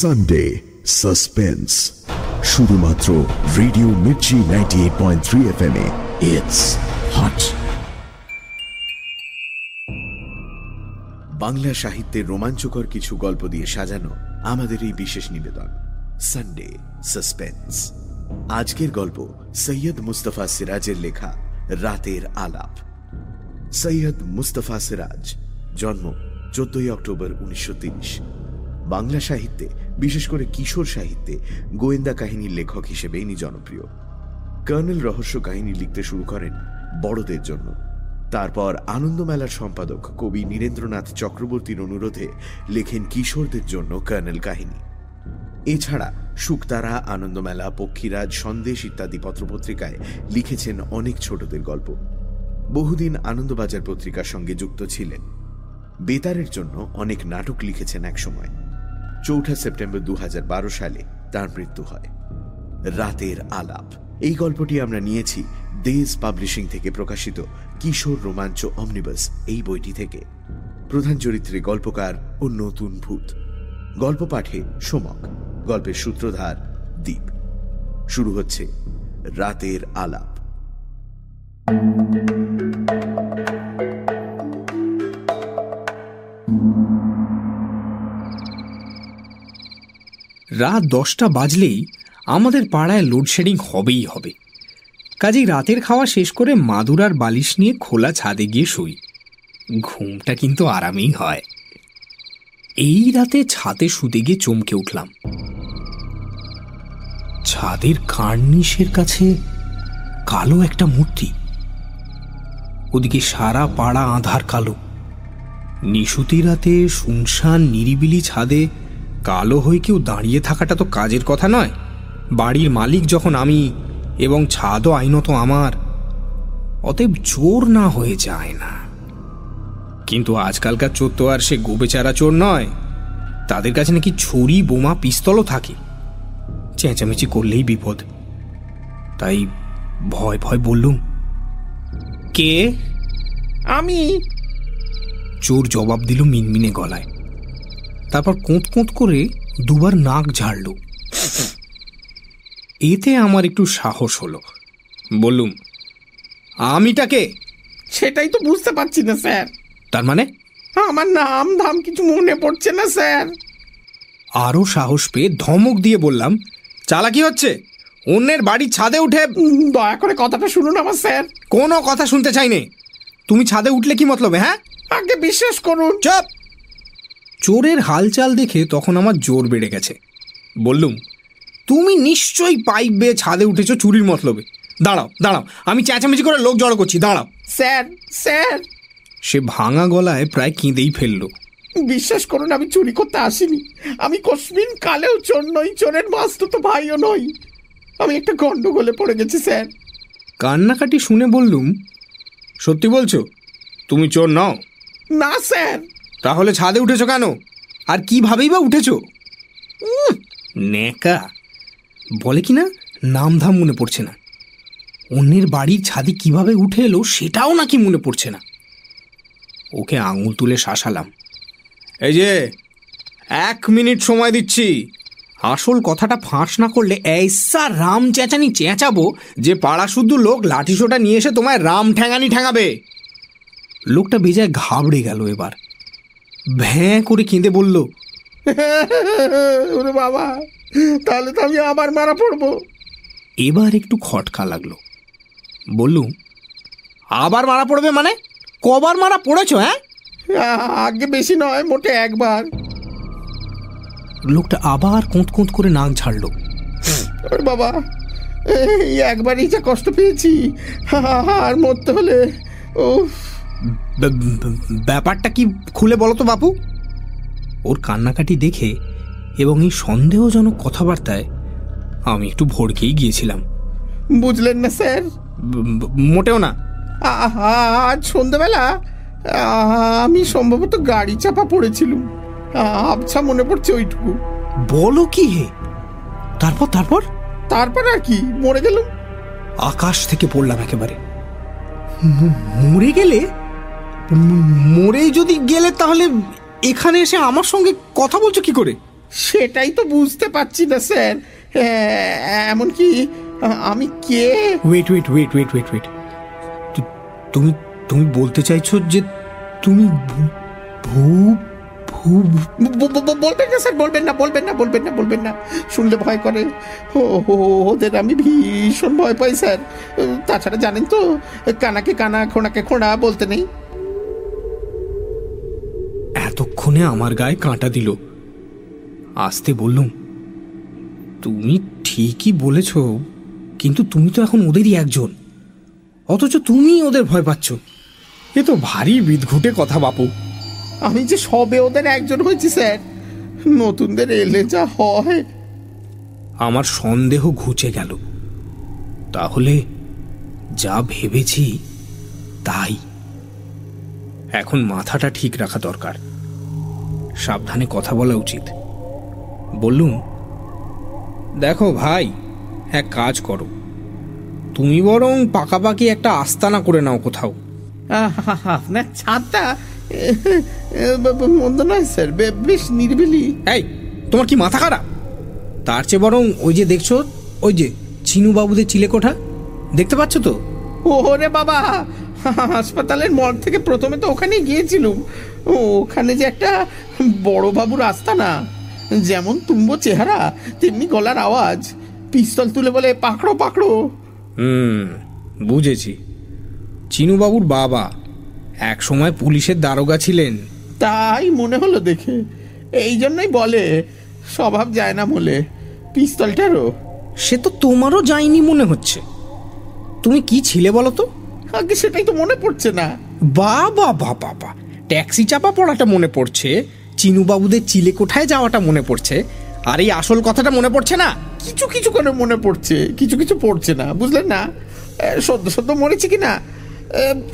Sunday suspense শুধুমাত্র radio Mirchi ninety eight point three F M it's hot Bangla সাহিত্যের রোমাঞ্চকর কিছু গল্প দিয়ে সাজানো আমাদের এই বিশেষ নিবেদন সানডে সাসপেন্স আজকের গল্প সৈয়দ মুস্তফা সিরাজের লেখা, রাতের আলাপ। সৈয়দ মুস্তফা সিরাজ, জন্ম চোদ্দই অক্টোবর উনিশশো বাংলা সাহিত্যে বিশেষ করে কিশোর সাহিত্যে গোয়েন্দা কাহিনীর লেখক হিসেবে ইনি জনপ্রিয়। কর্নেল রহস্য কাহিনী লিখতে শুরু করেন বড়দের জন্য। তারপর আনন্দমেলার সম্পাদক কবি নীরেন্দ্রনাথ চক্রবর্তীর অনুরোধে লেখেন কিশোরদের জন্য কর্নেল কাহিনী। এছাড়া শুকতারা আনন্দমেলা, পক্ষীরাজ, সন্দেশ ইত্যাদি পত্রপত্রিকায় লিখেছেন অনেক ছোটদের গল্প। বহুদিন আনন্দবাজার পত্রিকার সঙ্গে যুক্ত ছিলেন। বেতারের জন্য অনেক নাটক লিখেছেন একসময়। চৌঠা সেপ্টেম্বর দু হাজার বারো সালে তার মৃত্যু হয়। রাতের আলাপ। এই গল্পটি আমরা নিয়েছি দেশ পাবলিশিং থেকে প্রকাশিত কিশোর রোমাঞ্চ অমনিবাস এই বইটি থেকে। প্রধান চরিত্রে গল্পকার ও নতুন ভূত। গল্প পাঠে সোমক, গল্পের সূত্রধার দ্বীপ শুরু হচ্ছে রাতের আলাপ। রাত দশটা বাজলেই আমাদের পাড়ায় লোডশেডিং হবেই হবে। কাজেই রাতের খাওয়া শেষ করে মাদুরার বালিশ নিয়ে খোলা ছাদে গিয়ে শুই। ঘুমটা কিন্তু আরামেই হয়। এই রাতে ছাদে শুতে গিয়ে চমকে উঠলাম। ছাদের কার্নিশের কাছে কালো একটা মূর্তি। ওদিকে সারা পাড়া আধার কালো। নিশুতি রাতে শুনশান নিরিবিলি ছাদে কালো হয়ে কেউ দাঁড়িয়ে থাকাটা তো কাজের কথা নয়। বাড়ির মালিক যখন আমি এবং ছাদও আইনত আমার, অতএব চোর না হয়ে যায় না। কিন্তু আজকালকার চোর তো আর সে গোবেচারা চোর নয়। তাদের কাছে নাকি ছুরি, বোমা, পিস্তলও থাকে। চেঁচামেচি করলেই বিপদ। তাই ভয় ভয় বললুম, কে? আমি। চোর জবাব দিল মিনমিনে গলায়। তারপর কোঁত কোঁত করে দুবার নাক ঝাড়ল। এতে আমার একটু সাহস হলো। বললুম আমিটাকে? সেটাই তো বুঝতে পারছি না স্যার। তার মানে? আমার নাম ধাম কিছু মনে পড়ছে না স্যার। আরও সাহস পেয়ে ধমক দিয়ে বললাম চালাকি হচ্ছে? অন্যের বাড়ির ছাদে উঠে দয়া করে কথাটা শুনুন আমার স্যার। কোনো কথা শুনতে চাইনি। তুমি ছাদে উঠলে কি মতলবে হ্যাঁ? আগে বিশ্বাস করুন। চপ! চোরের হালচাল দেখে তখন আমার জোর বেড়ে গেছে। বললুম তুমি নিশ্চয়ই পাইপ বেয়ে ছাদে উঠেছো চুরির মতলবে। দাঁড়াও দাঁড়াও আমি চেঁচামেচি করে লোক জড়ো করছি দাঁড়াও। Sir sir. সে ভাঙা গলায় প্রায় কেঁদেই ফেলল। বিশ্বাস করুন আমি চুরি করতে আসিনি। আমি কসমিন কালেও চোর নই চোরের মাস্ত তো ভাইও নই। আমি একটা গন্ডগোলে পড়ে গেছি স্যার। কান্নাকাটি শুনে বললুম সত্যি বলছো? তুমি চোর নাও? না স্যার। তাহলে ছাদে উঠেছো কেন? আর কিভাবেই বা উঠেছো? ন্যাকা। বলে কি না নাম ধাম মনে পড়ছে না। অন্যের বাড়ির ছাদে কীভাবে উঠে এলো সেটাও নাকি মনে পড়ছে না। ওকে আঙুল তুলে শাসালাম। এই যে, এক মিনিট সময় দিচ্ছি। আসল কথাটা ফাঁস না করলে এইসা রাম চেঁচানি চেঁচাবো যে পাড়া শুদ্ধ লোক লাঠিসোটা নিয়ে এসে তোমায় রাম ঠ্যাঙানি ঠ্যাঙাবে। লোকটা বেজায় ঘাবড়ে গেল এবার। ভ্যাঁ করে কেঁদে বলল ওরে বাবা তাহলে তো আমি আবার মারা পড়ব। এবার একটু খটকা লাগল। বললুম আবার মারা পড়বে মানে? কবার মারা পড়েছ হ্যাঁ? আগে বেশি নয় মোটে একবার। লোকটা আবার কোঁত কোঁত করে নাক ঝাড়লো। ওরে বাবা একবারই যা কষ্ট পেয়েছি আর মরতে হলে ও ব্যাপারটা কি খুলে বলো তো বাপু। ওর কান্নাকাটি দেখে এবং এই সন্দেহজনক কথাবার্তায় আমি একটু ভড়কেই গিয়েছিলাম। বুঝলেন না স্যার? মোটেও না। আজ সন্ধ্যাবেলা আমি সম্ভবত গাড়ি চাপা পড়েছিলুম। আবছা মনে পড়ছে ওইটুকু। বলো কি হে? তারপর তারপর? তারপর আর কি মরে গেলুম। আকাশ থেকে পড়লাম একেবারে। মরে গেলে ম- মরে যদি গেলে তাহলে এখানে এসে আমার সঙ্গে কথা বলছো কি করে? সেটাই তো বুঝতে পারছি না স্যার। এ- এমনকি আমি কে? Wait wait wait wait wait wait তুমি তুমি বলতে চাইছো যে তুমি বলবেন না স্যার বলবেন না বলবেন না বলবেন না বলবেন না। শুনলে ভয় করে। ও- ওদের আমি ভীষণ ভয় পাই স্যার। তাছাড়া জানেন তো কানাকে কানা খোঁড়াকে খোঁড়া বলতে নেই। এতক্ষণে আমার গায়ে কাঁটা দিল। আসতে বললুম, তুমি ঠিকই বলেছ, কিন্তু তুমি তো এখন ওদেরই একজন। অথচ তুমি ওদের ভয় পাচ্ছ। এ তো ভারী বিদঘুটে কথা বাপু। আমি যে সবে ওদের একজন হয়েছি, স্যার। নতুনদের এলে যা হয়। আমার সন্দেহ ঘুচে গেল। তাহলে যা ভেবেছি, তাই। এখন মাথাটা ঠিক রাখা দরকার। সাবধানে কথা বলা উচিত। বললুম দেখো ভাই এক কাজ করো। তুমি বরং পাকাপাকি একটা আস্তানা করে নাও কোথাও। আপনার মন্দ নয় স্যার বে- বেশ নিরিবিলি। এই তোমার কি মাথা খারাপ? তার চেয়ে বরং ওই যে দেখছ ওই যে চিনুবাবুদের চিলেকোঠা দেখতে পাচ্ছ তো? ওরে বাবা হাসপাতালের মর্গ থেকে প্রথমে তো ওখানেই গিয়েছিলুম। ওখানে যে একটা বড় বাবুর রাস্তা না যেমন তুম্ব চেহারা তেমনি গলার আওয়াজ পিস্তল তুলে বলে পাকড়ো পাকড়ো। হুম বুঝেছি। চিনুবাবুর বাবা এক সময় পুলিশের দারোগা ছিলেন। তাই মনে হলো দেখে। এই জন্যই বলে স্বভাব যায় না বলে পিস্তলটারও। সে তো তোমারও যায়নি মনে হচ্ছে। তুমি কি ছিলে বলো তো? আগে সেটাই তো মনে পড়ছে না। বাবা বাবা বা ট্যাক্সি চাপা পড়াটা মনে পড়ছে চিনুবাবুদের চিলে কোঠায় যাওয়াটা মনে পড়ছে আর এই আসল কথাটা মনে পড়ছে না? কিছু কিছু করে মনে পড়ছে কিছু কিছু পড়ছে না বুঝলেন না? সদ্য সদ্য মরেছে কি না?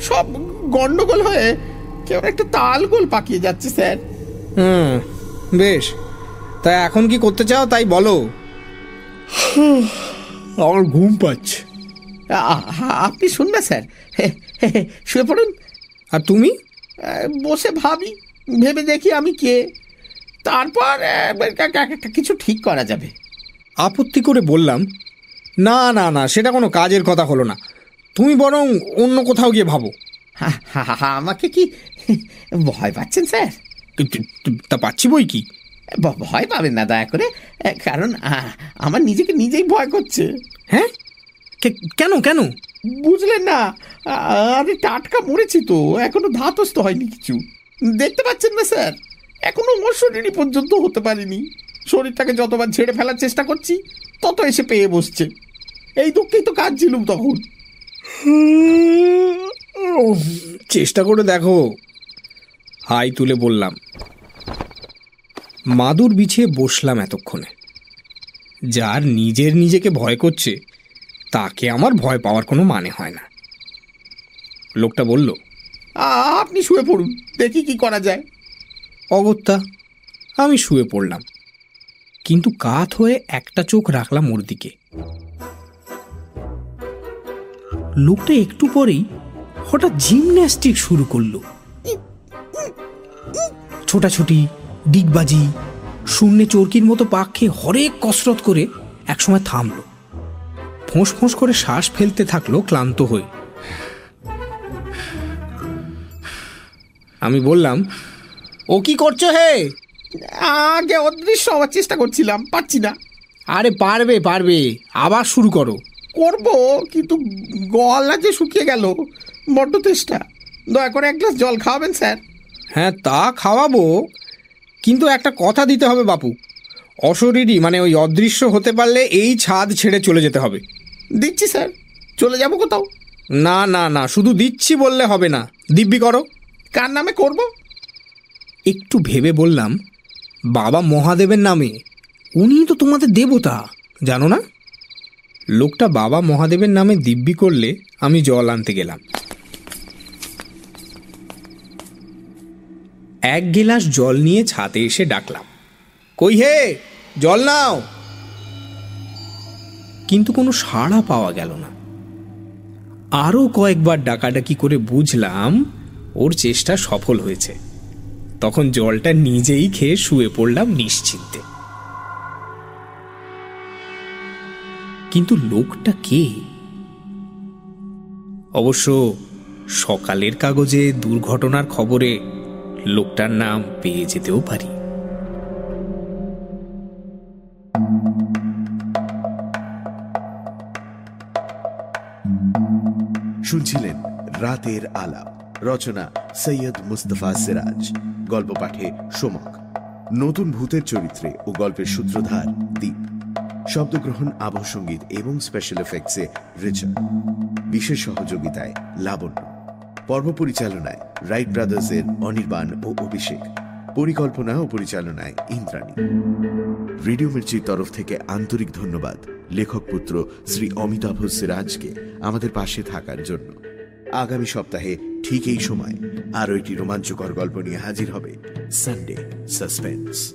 সব গন্ডগোল হয়ে কেউ একটা তাল গোল পাকিয়ে যাচ্ছে স্যার। হুম বেশ। তা এখন কি করতে চাও তাই বলো। আমার ঘুম পাচ্ছে। আপনি শুন না স্যার। শুয়ে পড়ুন। আর তুমি? বসে ভাবি ভেবে দেখি আমি কে। তারপর কিছু ঠিক করা যাবে। আপত্তি করে বললাম না না না সেটা কোনো কাজের কথা হলো না। তুমি বরং অন্য কোথাও গিয়ে ভাবো। হা- হা- হা- আমাকে কি ভয় পাচ্ছেন স্যার? তু- পাচ্ছি বই কি? ভয় পাবেন না দয়া করে কারণ আমার নিজেকে নিজেই ভয় করছে। হ্যাঁ? কেন কেন? বুঝলেন না আরে টাটকা মরেছি তো, এখনও ধাতস্থ হয়নি কিছু। দেখতে পাচ্ছেন না, স্যার? এখনও অশরীরই পর্যন্ত হতে পারিনি। শরীরটাকে যতবার ছেড়ে ফেলার চেষ্টা করছি, তত এসে পেয়ে বসছে। এই দুঃখেই তো কাজ ছিলুম তখন। চেষ্টা করে দেখো। হাই তুলে বললাম। মাদুর বিছিয়ে বসলাম এতক্ষণে। যার নিজের নিজেকে ভয় করছে তাকে আমার ভয় পাওয়ার কোনো মানে হয় না। লোকটা বলল আপনি শুয়ে পড়ুন, দেখি কি করা যায়। অগত্যা, আমি শুয়ে পড়লাম। কিন্তু কাত হয়ে একটা চোখ রাখলাম ওর দিকে। লোকটা একটু পরেই হঠাৎ জিমন্যাস্টিক শুরু করল। ছোটাছুটি, ডিগবাজি, শূন্যে চরকির মতো পাক খেয়ে হরেক কসরত করে একসময় থামলো। ফোঁস ফোঁস করে শ্বাস ফেলতে থাকল ক্লান্ত হয়ে। আমি বললাম ও কি করছ হে? আগে অদৃশ্য হওয়ার চেষ্টা করছিলাম পাচ্ছি না। আরে পারবে পারবে। আবার শুরু করো। করব কিন্তু গলা যে শুকিয়ে গেল বড্ড তেষ্টা। দয়া করে এক গ্লাস জল খাওয়াবেন স্যার। হ্যাঁ তা খাওয়াবো। কিন্তু একটা কথা দিতে হবে বাপু। অশরীরই মানে ওই অদৃশ্য হতে পারলে এই ছাদ ছেড়ে চলে যেতে হবে। দিচ্ছি স্যার। চলে যাব কোথাও? না না না শুধু দিচ্ছি বললে হবে না। দিব্যি করো। কার নামে করব? একটু ভেবে বললাম বাবা মহাদেবের নামে। উনি তো তোমাদের দেবতা জানো না? লোকটা বাবা মহাদেবের নামে দিব্যি করলে আমি জল আনতে গেলাম। এক গেলাস জল নিয়ে ছাতে এসে ডাকলাম। কই হে? জল নাও। কিন্তু কোনো সাড়া পাওয়া গেল না। আরও কয়েকবার ডাকাডাকি করে বুঝলাম ওর চেষ্টা সফল হয়েছে। তখন জলটা নিজেই খেয়ে শুয়ে পড়লাম নিশ্চিন্তে। কিন্তু লোকটা কে? অবশ্য সকালের কাগজে দুর্ঘটনার খবরে লোকটার নাম পেয়ে যেতেও পারি। শুনছিলেন রাতের আলাপ, রচনা সৈয়দ মুস্তফা সিরাজ, গল্প পাঠে সোমক, নতুন ভূতের চরিত্রে ও গল্পের সূত্রধার দ্বীপ শব্দগ্রহণ আবহ সংগীত এবং স্পেশাল এফেক্টসে রিচার্ড, বিশেষ সহযোগিতায় লাবণ্য, পর্ব পরিচালনায় রাইট ব্রাদার্সের অনির্বাণ ও অভিষেক, পরিকল্পনা ও পরিচালনায় ইন্দ্রাণী। রেডিও মির্চির তরফ থেকে আন্তরিক ধন্যবাদ। লেখক পুত্র শ্রী অমিতাভ সিরাজকে আমাদের পাশে থাকার জন্য। আগামী সপ্তাহে ঠিক এই সময় আরও একটি রোমাঞ্চকর গল্প নিয়ে হাজির হবে সানডে সাসপেন্স